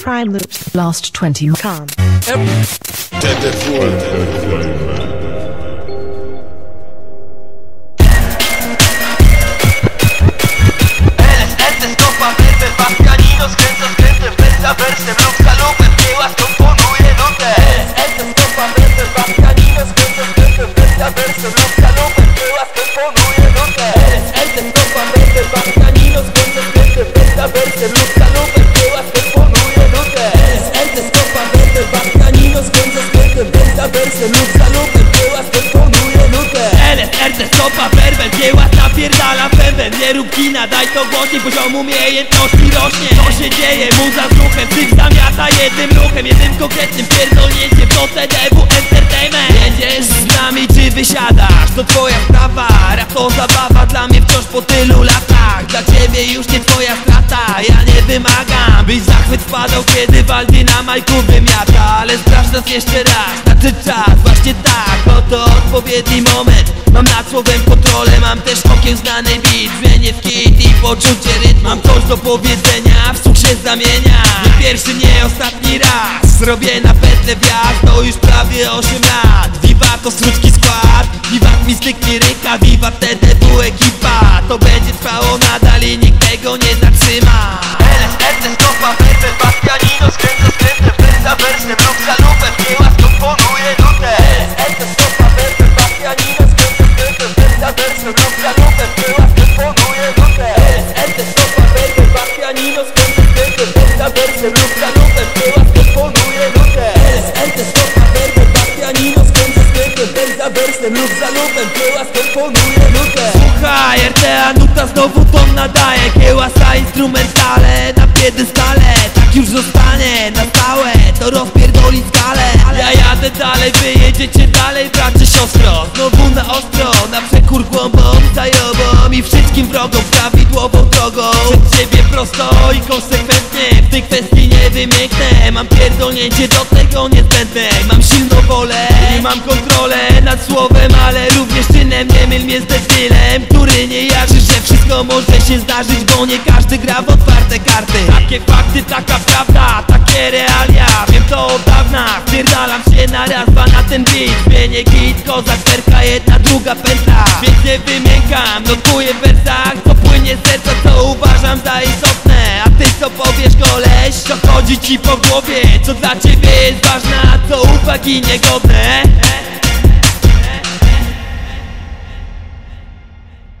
Prime Loops. Last 20 Com. LSR wersem Lub za lupem, dzieła skomponuje nutę. LSR stopa, werber, dzieła napierdala pębem Nie rób kina, daj to głośniej Poziom umiejętności rośnie. Co się dzieje? Muza z ruchem Cyk zamiata jednym ruchem. Jednym konkretnym pierdolnięciem To CDW Entertainment. Jedziesz z nami czy wysiadasz? To twoja sprawa Rap to zabawa Byś zachwyt wpadał kiedy Waldi na majku wymiata Ale sprawdź nas jeszcze raz. Znaczy czas, właśnie tak Oto odpowiedni moment. Mam nad słowem kontrolę, mam też okiem znany beat. Zmienię w kit i poczucie rytmu Mam coś do powiedzenia, w słuch się zamienia. Nie pierwszy, nie ostatni raz. Zrobię na pętlę wjazd, to już prawie 8 lat. Wiwa to strucki skład, wiwat mi styknie ryka Wiwat TDW ekipa, to będzie trwało nadal i nie Nuta znowu ton nadaje Kiełasa instrumentale na piedestale Tak już zostanie na stałe To rozpierdoli skalę Ja jadę dalej, wy jedziecie dalej Bracie, siostro, znowu na ostro Na przekór głąbą, zajobą I wszystkim wrogom prawidłową drogą. Przed siebie prosto i konsekwentnie W tej kwestii nie wymięknę Mam pierdolnięcie do tego niezbędne. Mam silną wolę i mam kontrolę nad słowem Ale również czynem nie myl mnie z nie jarzy, może się zdarzyć Bo nie każdy gra w otwarte karty. Takie fakty, taka prawda, takie realia. Wiem to od dawna, wpierdalam się na raz, dwa na ten beat. Zmienię git, kozak, perka, jedna, druga pętla. Więc nie wymiękam, notuję w wersach Co płynie z serca, co uważam za istotne. A ty co powiesz koleś, co chodzi ci po głowie? Co dla ciebie jest ważne, a co uwagi niegodne